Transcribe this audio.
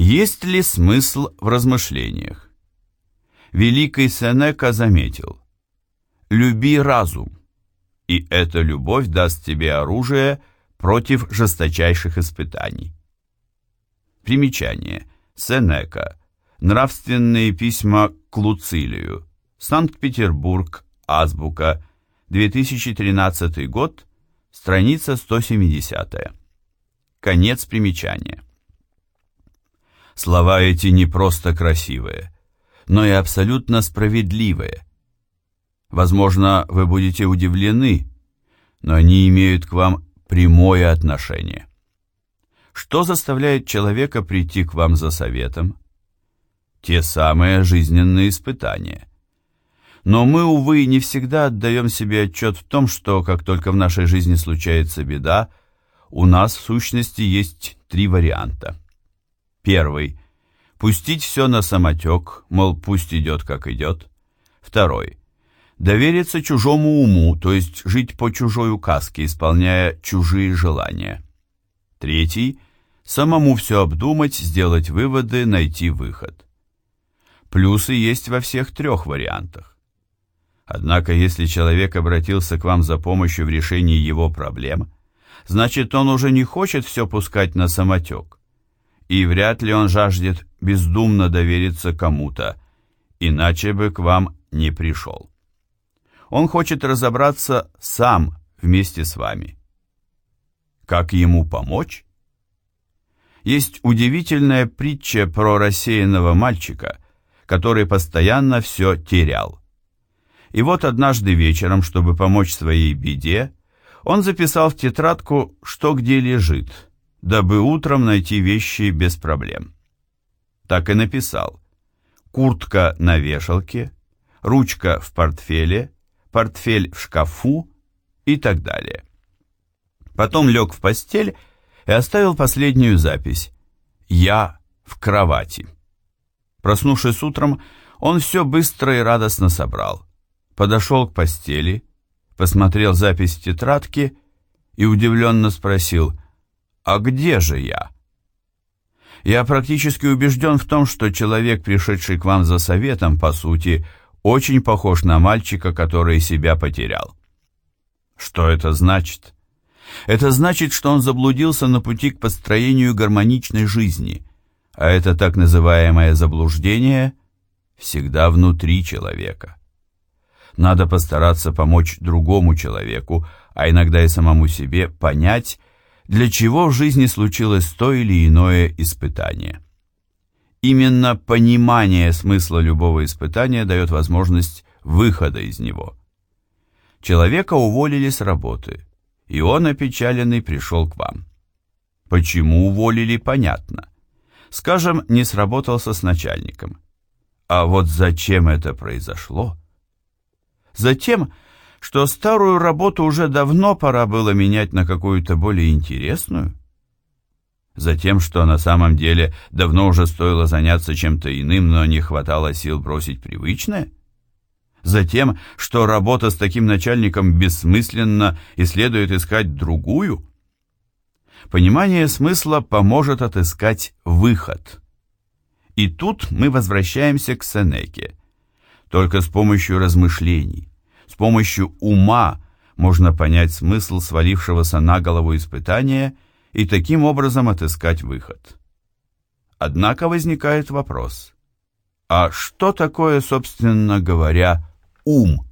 Есть ли смысл в размышлениях? Великий Сенека заметил, «Люби разум, и эта любовь даст тебе оружие против жесточайших испытаний». Примечание. Сенека. Нравственные письма к Луцилию. Санкт-Петербург. Азбука. 2013 год. Страница 170. Конец примечания. Слова эти не просто красивые, но и абсолютно справедливые. Возможно, вы будете удивлены, но они имеют к вам прямое отношение. Что заставляет человека прийти к вам за советом? Те самые жизненные испытания. Но мы, увы, не всегда отдаем себе отчет в том, что как только в нашей жизни случается беда, у нас в сущности есть три варианта. Первый – пустить все на самотек, мол, пусть идет, как идет. Второй – довериться чужому уму, то есть жить по чужой указке, исполняя чужие желания. Третий – самому все обдумать, сделать выводы, найти выход. Плюсы есть во всех трех вариантах. Однако, если человек обратился к вам за помощью в решении его проблем, значит, он уже не хочет все пускать на самотек. И вряд ли он жаждет бездумно довериться кому-то, иначе бы к вам не пришел. Он хочет разобраться сам вместе с вами. Как ему помочь? есть удивительная притча про рассеянного мальчика, который постоянно все терял. И вот однажды вечером, чтобы помочь своей беде, он записал в тетрадку, что где лежит, дабы утром найти вещи без проблем. Так и написал. Куртка на вешалке, ручка в портфеле, портфель в шкафу и так далее. Потом лег в постель и оставил последнюю запись «Я в кровати». Проснувшись утром, он все быстро и радостно собрал. Подошел к постели, посмотрел запись в тетрадке и удивленно спросил «А где же я?» Я практически убежден в том, что человек, пришедший к вам за советом, по сути, очень похож на мальчика, который себя потерял. Что это значит? Это значит, что он заблудился на пути к построению гармоничной жизни, а это так называемое заблуждение всегда внутри человека. Надо постараться помочь другому человеку, а иногда и самому себе, понять, для чего в жизни случилось то или иное испытание. Именно понимание смысла любого испытания дает возможность выхода из него. Человека уволили с работы – и он, опечаленный, пришел к вам. Почему уволили, понятно. Скажем, не сработался с начальником. А вот зачем это произошло? Затем, что старую работу уже давно пора было менять на какую-то более интересную. Затем, что на самом деле давно уже стоило заняться чем-то иным, но не хватало сил бросить привычное. Затем, что работа с таким начальником бессмысленна и следует искать другую? Понимание смысла поможет отыскать выход. И тут мы возвращаемся к Сенеке. Только с помощью размышлений, с помощью ума можно понять смысл свалившегося на голову испытания и таким образом отыскать выход. Однако возникает вопрос, а что такое, собственно говоря, ум.